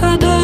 Let